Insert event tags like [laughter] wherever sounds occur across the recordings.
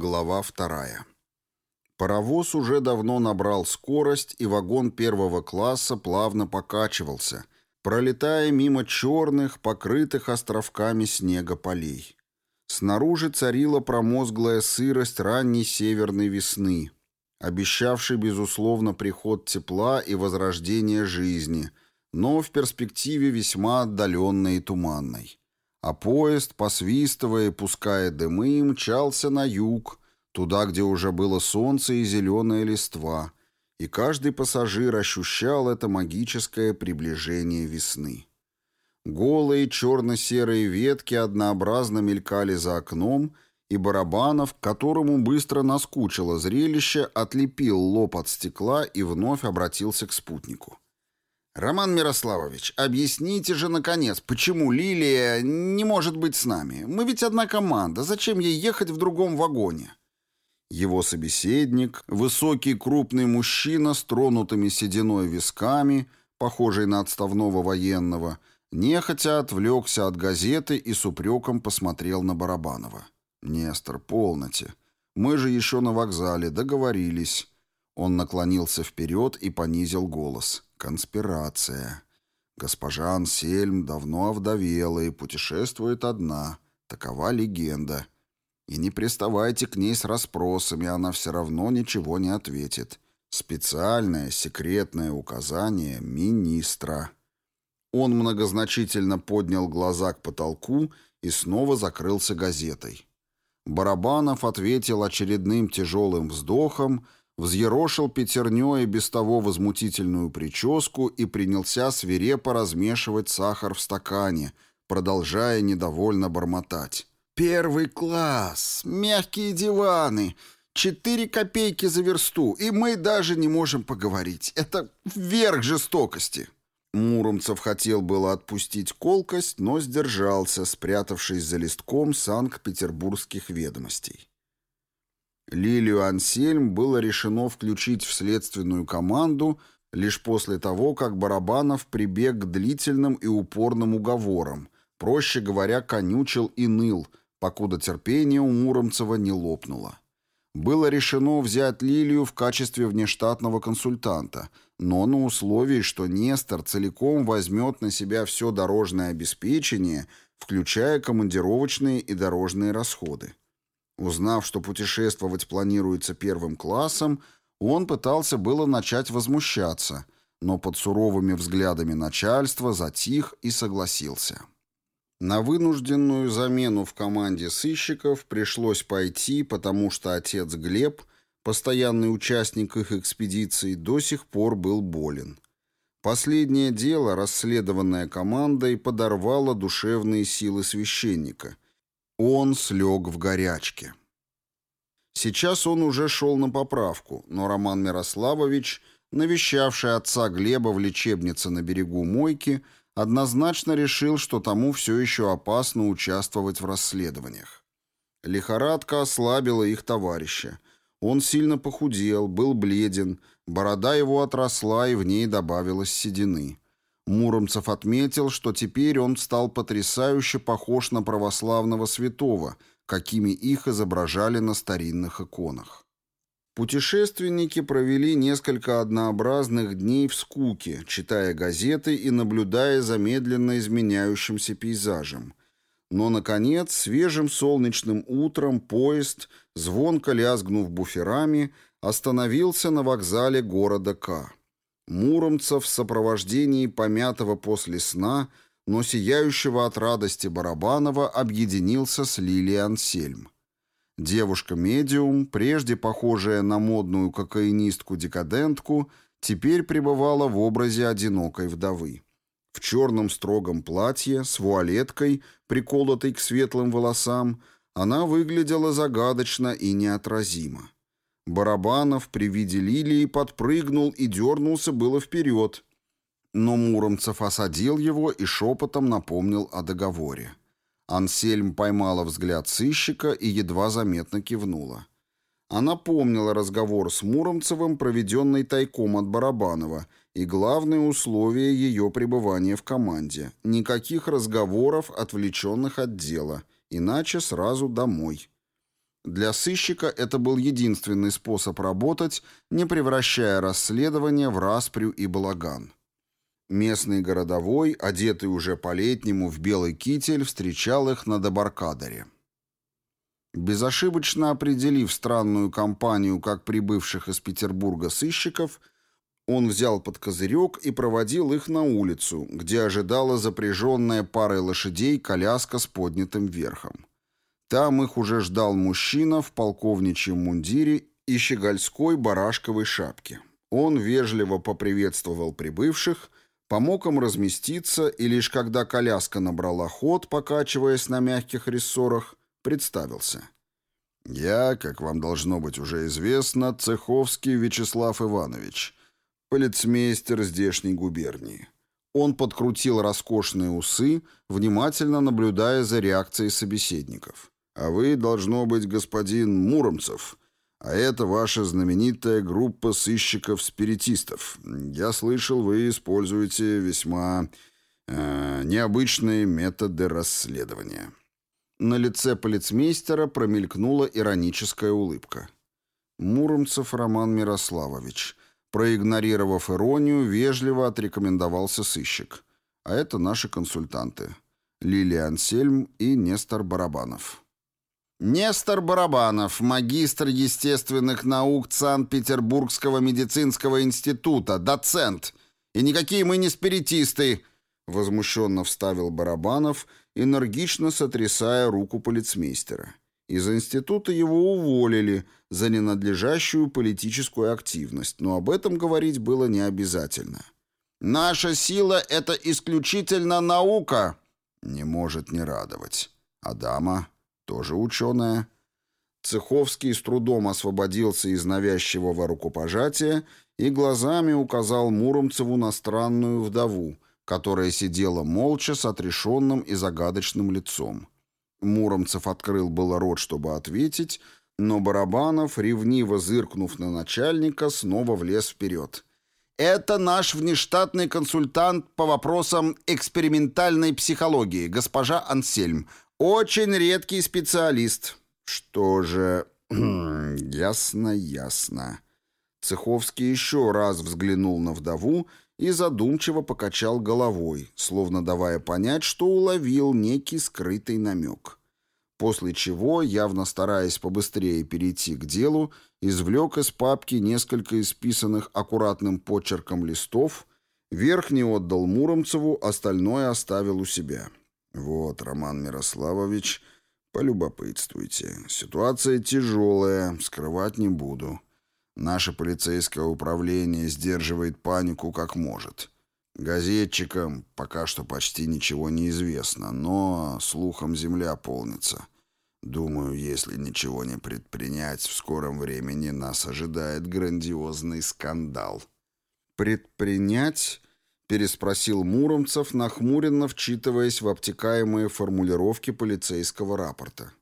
Глава вторая. Паровоз уже давно набрал скорость, и вагон первого класса плавно покачивался, пролетая мимо черных, покрытых островками снега полей. Снаружи царила промозглая сырость ранней северной весны, обещавшей, безусловно, приход тепла и возрождение жизни, но в перспективе весьма отдаленной и туманной а поезд, посвистывая и пуская дымы, мчался на юг, туда, где уже было солнце и зеленая листва, и каждый пассажир ощущал это магическое приближение весны. Голые черно-серые ветки однообразно мелькали за окном, и Барабанов, которому быстро наскучило зрелище, отлепил лоб от стекла и вновь обратился к спутнику. «Роман Мирославович, объясните же, наконец, почему Лилия не может быть с нами? Мы ведь одна команда, зачем ей ехать в другом вагоне?» Его собеседник, высокий крупный мужчина с тронутыми сединой висками, похожий на отставного военного, нехотя отвлекся от газеты и с упреком посмотрел на Барабанова. «Нестор, полноте. Мы же еще на вокзале, договорились». Он наклонился вперед и понизил голос. Конспирация. Госпожа Ансельм давно овдовела и путешествует одна. Такова легенда. И не приставайте к ней с расспросами, она все равно ничего не ответит. Специальное секретное указание министра. Он многозначительно поднял глаза к потолку и снова закрылся газетой. Барабанов ответил очередным тяжелым вздохом взъерошил пятерней без того возмутительную прическу и принялся свирепо размешивать сахар в стакане, продолжая недовольно бормотать. «Первый класс! Мягкие диваны! Четыре копейки за версту, и мы даже не можем поговорить. Это верх жестокости!» Муромцев хотел было отпустить колкость, но сдержался, спрятавшись за листком Санкт-Петербургских ведомостей. Лилию Ансельм было решено включить в следственную команду лишь после того, как Барабанов прибег к длительным и упорным уговорам, проще говоря, конючил и ныл, покуда терпение у Муромцева не лопнуло. Было решено взять Лилию в качестве внештатного консультанта, но на условии, что Нестор целиком возьмет на себя все дорожное обеспечение, включая командировочные и дорожные расходы. Узнав, что путешествовать планируется первым классом, он пытался было начать возмущаться, но под суровыми взглядами начальства затих и согласился. На вынужденную замену в команде сыщиков пришлось пойти, потому что отец Глеб, постоянный участник их экспедиции, до сих пор был болен. Последнее дело, расследованное командой, подорвало душевные силы священника – он слег в горячке. Сейчас он уже шел на поправку, но Роман Мирославович, навещавший отца Глеба в лечебнице на берегу Мойки, однозначно решил, что тому все еще опасно участвовать в расследованиях. Лихорадка ослабила их товарища. Он сильно похудел, был бледен, борода его отросла и в ней добавилось седины. Муромцев отметил, что теперь он стал потрясающе похож на православного святого, какими их изображали на старинных иконах. Путешественники провели несколько однообразных дней в скуке, читая газеты и наблюдая за медленно изменяющимся пейзажем. Но, наконец, свежим солнечным утром поезд, звонко лязгнув буферами, остановился на вокзале города К. Муромцев в сопровождении помятого после сна, но сияющего от радости Барабанова объединился с Лилией Ансельм. Девушка-медиум, прежде похожая на модную кокаинистку-декадентку, теперь пребывала в образе одинокой вдовы. В черном строгом платье, с вуалеткой, приколотой к светлым волосам, она выглядела загадочно и неотразимо. Барабанов при виде лилии подпрыгнул и дернулся было вперед. Но Муромцев осадил его и шепотом напомнил о договоре. Ансельм поймала взгляд сыщика и едва заметно кивнула. Она помнила разговор с Муромцевым, проведенный тайком от Барабанова, и главное условие ее пребывания в команде. Никаких разговоров, отвлеченных от дела, иначе сразу домой. Для сыщика это был единственный способ работать, не превращая расследование в распрю и балаган. Местный городовой, одетый уже по-летнему в белый китель, встречал их на дебаркадере. Безошибочно определив странную компанию как прибывших из Петербурга сыщиков, он взял под козырек и проводил их на улицу, где ожидала запряженная парой лошадей коляска с поднятым верхом. Там их уже ждал мужчина в полковничьем мундире и щегольской барашковой шапке. Он вежливо поприветствовал прибывших, помог им разместиться и лишь когда коляска набрала ход, покачиваясь на мягких рессорах, представился. «Я, как вам должно быть уже известно, Цеховский Вячеслав Иванович, полицмейстер здешней губернии». Он подкрутил роскошные усы, внимательно наблюдая за реакцией собеседников. «А вы, должно быть, господин Муромцев, а это ваша знаменитая группа сыщиков-спиритистов. Я слышал, вы используете весьма э, необычные методы расследования». На лице полицмейстера промелькнула ироническая улыбка. Муромцев Роман Мирославович. Проигнорировав иронию, вежливо отрекомендовался сыщик. А это наши консультанты. Лилия Ансельм и Нестор Барабанов. Нестор Барабанов, магистр естественных наук Санкт-Петербургского медицинского института, доцент. И никакие мы не спиритисты, возмущенно вставил Барабанов энергично сотрясая руку полицмейстера. Из института его уволили за ненадлежащую политическую активность, но об этом говорить было не обязательно. «Наша сила — это исключительно наука!» Не может не радовать. Адама тоже ученая. Цеховский с трудом освободился из навязчивого рукопожатия и глазами указал Муромцеву на странную вдову, которая сидела молча с отрешенным и загадочным лицом. Муромцев открыл было рот, чтобы ответить, но Барабанов, ревниво зыркнув на начальника, снова влез вперед. «Это наш внештатный консультант по вопросам экспериментальной психологии, госпожа Ансельм. Очень редкий специалист». «Что же...» [clears throat] «Ясно, ясно». Цеховский еще раз взглянул на вдову и задумчиво покачал головой, словно давая понять, что уловил некий скрытый намек. После чего, явно стараясь побыстрее перейти к делу, извлек из папки несколько исписанных аккуратным почерком листов, верхний отдал Муромцеву, остальное оставил у себя. «Вот, Роман Мирославович, полюбопытствуйте. Ситуация тяжелая, скрывать не буду». Наше полицейское управление сдерживает панику как может. Газетчикам пока что почти ничего не известно, но слухом земля полнится. Думаю, если ничего не предпринять, в скором времени нас ожидает грандиозный скандал. «Предпринять?» — переспросил Муромцев, нахмуренно вчитываясь в обтекаемые формулировки полицейского рапорта.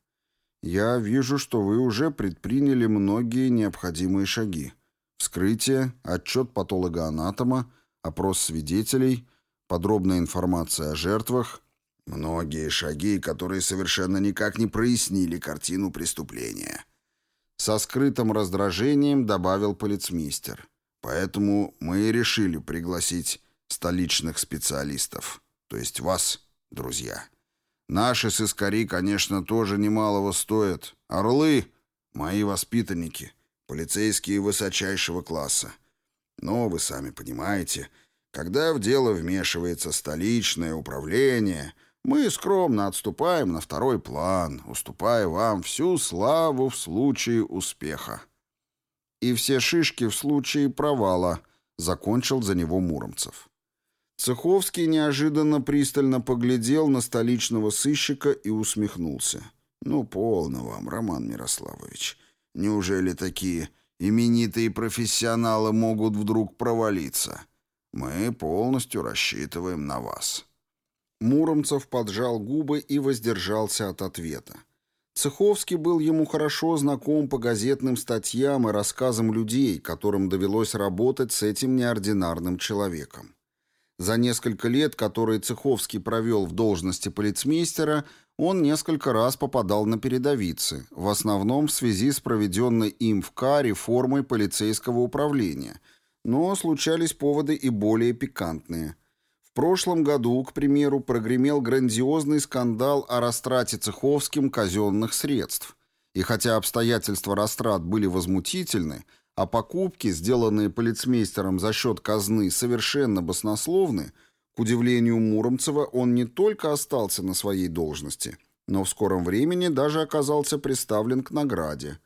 Я вижу, что вы уже предприняли многие необходимые шаги. Вскрытие, отчет патолога-анатома, опрос свидетелей, подробная информация о жертвах. Многие шаги, которые совершенно никак не прояснили картину преступления. Со скрытым раздражением добавил полицмейстер. Поэтому мы и решили пригласить столичных специалистов, то есть вас, друзья. Наши сыскари, конечно, тоже немалого стоят. Орлы — мои воспитанники, полицейские высочайшего класса. Но вы сами понимаете, когда в дело вмешивается столичное управление, мы скромно отступаем на второй план, уступая вам всю славу в случае успеха. И все шишки в случае провала, закончил за него Муромцев. Цеховский неожиданно пристально поглядел на столичного сыщика и усмехнулся. «Ну, полно вам, Роман Мирославович. Неужели такие именитые профессионалы могут вдруг провалиться? Мы полностью рассчитываем на вас». Муромцев поджал губы и воздержался от ответа. Цеховский был ему хорошо знаком по газетным статьям и рассказам людей, которым довелось работать с этим неординарным человеком. За несколько лет, которые Цеховский провел в должности полицмейстера, он несколько раз попадал на передовицы, в основном в связи с проведенной им в КА реформой полицейского управления, но случались поводы и более пикантные. В прошлом году, к примеру, прогремел грандиозный скандал о растрате Цеховским казенных средств. И хотя обстоятельства растрат были возмутительны, а покупки, сделанные полицмейстером за счет казны, совершенно баснословны, к удивлению Муромцева, он не только остался на своей должности, но в скором времени даже оказался представлен к награде.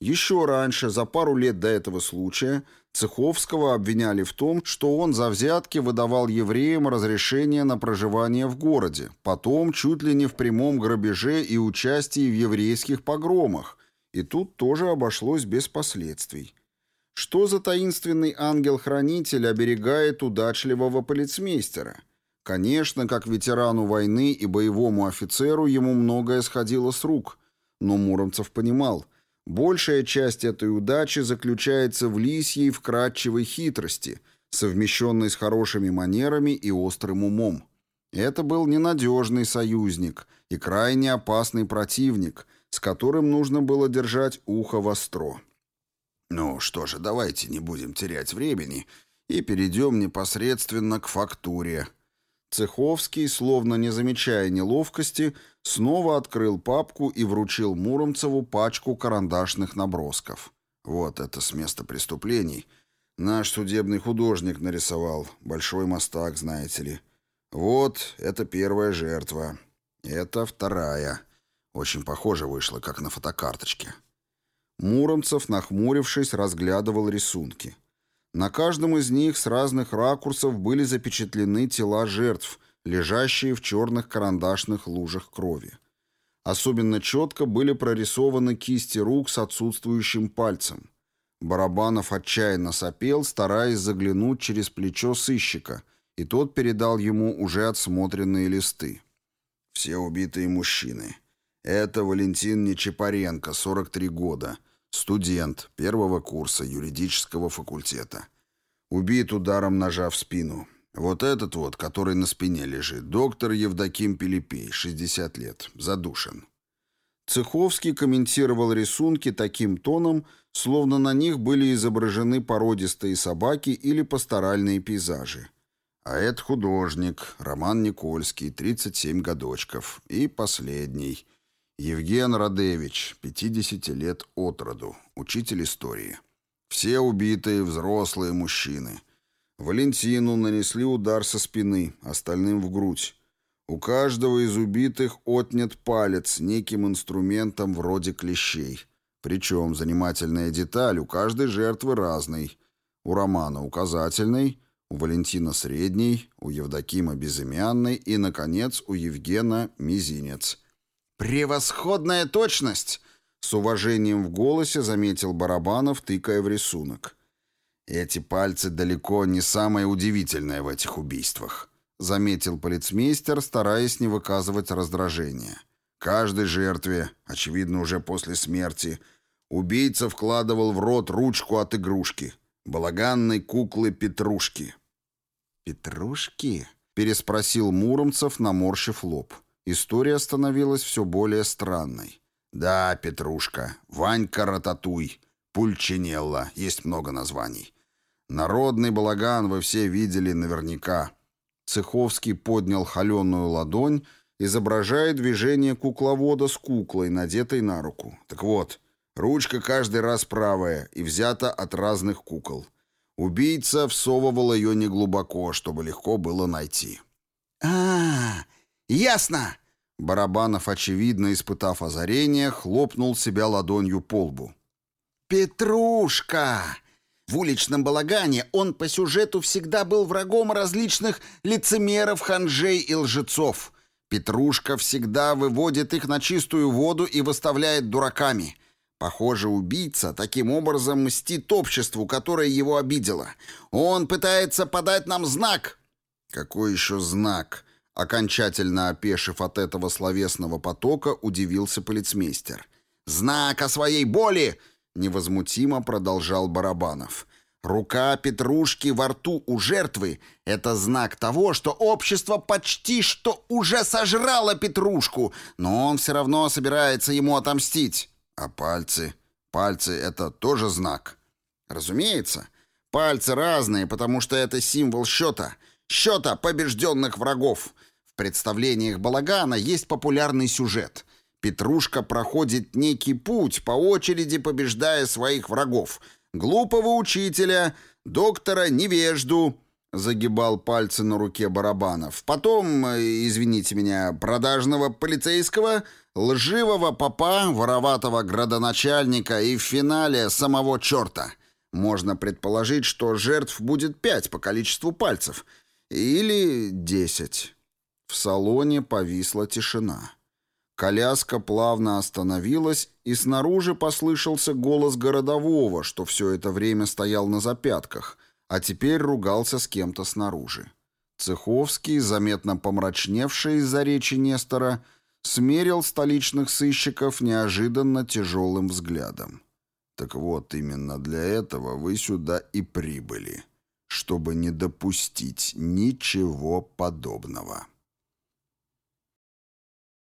Еще раньше, за пару лет до этого случая, Цеховского обвиняли в том, что он за взятки выдавал евреям разрешение на проживание в городе, потом чуть ли не в прямом грабеже и участии в еврейских погромах, и тут тоже обошлось без последствий. Что за таинственный ангел-хранитель оберегает удачливого полицмейстера? Конечно, как ветерану войны и боевому офицеру ему многое сходило с рук, но Муромцев понимал, большая часть этой удачи заключается в лисьей вкрадчивой хитрости, совмещенной с хорошими манерами и острым умом. Это был ненадежный союзник и крайне опасный противник, с которым нужно было держать ухо востро. Ну что же, давайте не будем терять времени и перейдем непосредственно к фактуре. Цеховский, словно не замечая неловкости, снова открыл папку и вручил Муромцеву пачку карандашных набросков. Вот это с места преступлений. Наш судебный художник нарисовал. Большой мостак, знаете ли. Вот, это первая жертва. Это вторая. Очень похоже вышло, как на фотокарточке. Муромцев, нахмурившись, разглядывал рисунки. На каждом из них с разных ракурсов были запечатлены тела жертв, лежащие в черных карандашных лужах крови. Особенно четко были прорисованы кисти рук с отсутствующим пальцем. Барабанов отчаянно сопел, стараясь заглянуть через плечо сыщика, и тот передал ему уже отсмотренные листы. «Все убитые мужчины. Это Валентин Нечапаренко, 43 года, Студент первого курса юридического факультета. Убит ударом ножа в спину. Вот этот вот, который на спине лежит, доктор Евдоким Пилипей, 60 лет, задушен. Цеховский комментировал рисунки таким тоном, словно на них были изображены породистые собаки или пасторальные пейзажи. А это художник, Роман Никольский, 37 годочков. И последний, Евген Радевич, 50 лет от роду, учитель истории. Все убитые взрослые мужчины. Валентину нанесли удар со спины, остальным в грудь. У каждого из убитых отнят палец неким инструментом вроде клещей. Причем занимательная деталь у каждой жертвы разный. У Романа указательный, у Валентина средний, у Евдокима безымянный и, наконец, у Евгена мизинец – «Превосходная точность!» — с уважением в голосе заметил Барабанов, тыкая в рисунок. «Эти пальцы далеко не самое удивительное в этих убийствах», — заметил полицмейстер, стараясь не выказывать раздражения. «Каждой жертве, очевидно, уже после смерти, убийца вкладывал в рот ручку от игрушки, балаганной куклы Петрушки». «Петрушки?» — переспросил Муромцев, наморщив лоб. История становилась все более странной. «Да, Петрушка, Ванька Рататуй, Пульчинелла, есть много названий. Народный балаган вы все видели наверняка». Цеховский поднял холеную ладонь, изображая движение кукловода с куклой, надетой на руку. Так вот, ручка каждый раз правая и взята от разных кукол. Убийца всовывал ее неглубоко, чтобы легко было найти. «А, Ясно!» Барабанов, очевидно испытав озарение, хлопнул себя ладонью по лбу. «Петрушка!» В уличном балагане он по сюжету всегда был врагом различных лицемеров, ханжей и лжецов. Петрушка всегда выводит их на чистую воду и выставляет дураками. Похоже, убийца таким образом мстит обществу, которое его обидело. Он пытается подать нам знак. «Какой еще знак?» Окончательно опешив от этого словесного потока, удивился полицмейстер. «Знак о своей боли!» — невозмутимо продолжал Барабанов. Рука Петрушки во рту у жертвы — это знак того, что общество почти что уже сожрало Петрушку, но он все равно собирается ему отомстить. А пальцы? Пальцы — это тоже знак? Разумеется. Пальцы разные, потому что это символ счета. Счета побежденных врагов. В представлениях Балагана есть популярный сюжет. Петрушка проходит некий путь, по очереди побеждая своих врагов — глупого учителя, доктора невежду, загибал пальцы на руке барабанов. Потом, э, извините меня, продажного полицейского, лживого попа, вороватого градоначальника и в финале самого черта. Можно предположить, что жертв будет пять по количеству пальцев. Или десять. В салоне повисла тишина. Коляска плавно остановилась, и снаружи послышался голос городового, что все это время стоял на запятках, а теперь ругался с кем-то снаружи. Цеховский, заметно помрачневший из-за речи Нестора, смерил столичных сыщиков неожиданно тяжелым взглядом. «Так вот, именно для этого вы сюда и прибыли, чтобы не допустить ничего подобного».